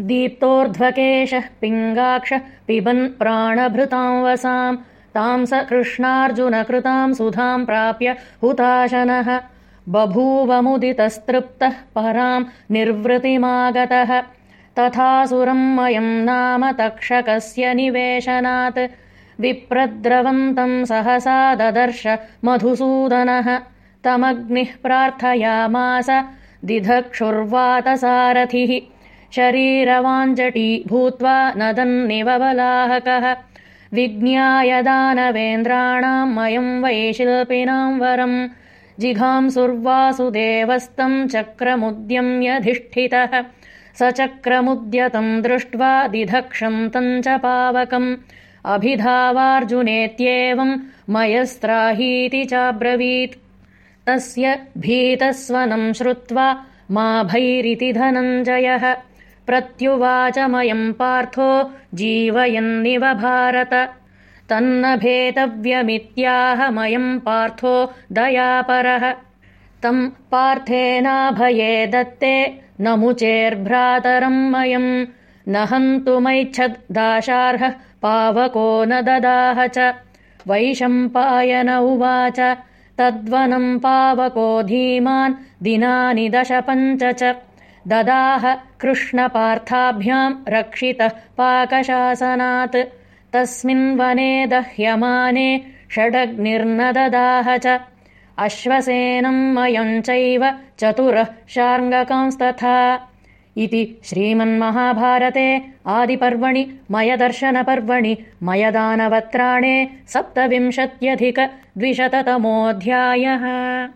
दीप्तोर्ध्वकेशः पिङ्गाक्षः पिबन् प्राणभृतां वसाम् तां स कृष्णार्जुनकृतां सुधाम् प्राप्य हुताशनः। बभूवमुदितस्तृप्तः पराम् निर्वृतिमागतः। तथासुरम् मयम् नाम तक्षकस्य निवेशनात्। विप्रद्रवन्तम् सहसा ददर्श मधुसूदनः। तमग्निः प्रार्थयामास दिधक्षुर्वातसारथिः शरीरवाञ्जटी भूत्वा नदन्निव बलाहकः। विज्ञाय दानवेन्द्राणाम् मयम् वैशिल्पिनाम् वरम् जिघांसुर्वासुदेवस्तम् चक्रमुद्यम्यधिष्ठितः स चक्रमुद्यतम् दृष्ट्वा दिधक्षन्तम् च पावकम्। अभिधावार्जुनेत्येवम् मयस्त्राहीति चाब्रवीत्। तस्य भीतस्वनम् श्रुत्वा मा भैरिति धनञ्जयः प्रत्युवाचमयम् पार्थो जीवयन्निव भारत। तन्न भेतव्यमित्याहमयम् पार्थो दयापरः। तम् पार्थेनाभये दत्ते न मुचेर्भ्रातरम् मयम्। न हन्तुमैच्छद्दाशार्हः पावको न ददाह च। वैशम्पायन उवाच। तद्वनम् पावको धीमान् दिनानि दश पञ्च च ददाह कृष्णपार्थाभ्याम् रक्षितः पाकशासनात्। तस्मिन् वने दह्यमाने षडग्निर्न ददाह च। अश्वसेनम् मयम् चैव चतुरः शार्ङ्गकांस्तथा। इति श्रीमन्महाभारते आदिपर्वणि मयदर्शनपर्वणि मयदानवत्राणे सप्तविंशत्यधिकद्विशततमोऽध्यायः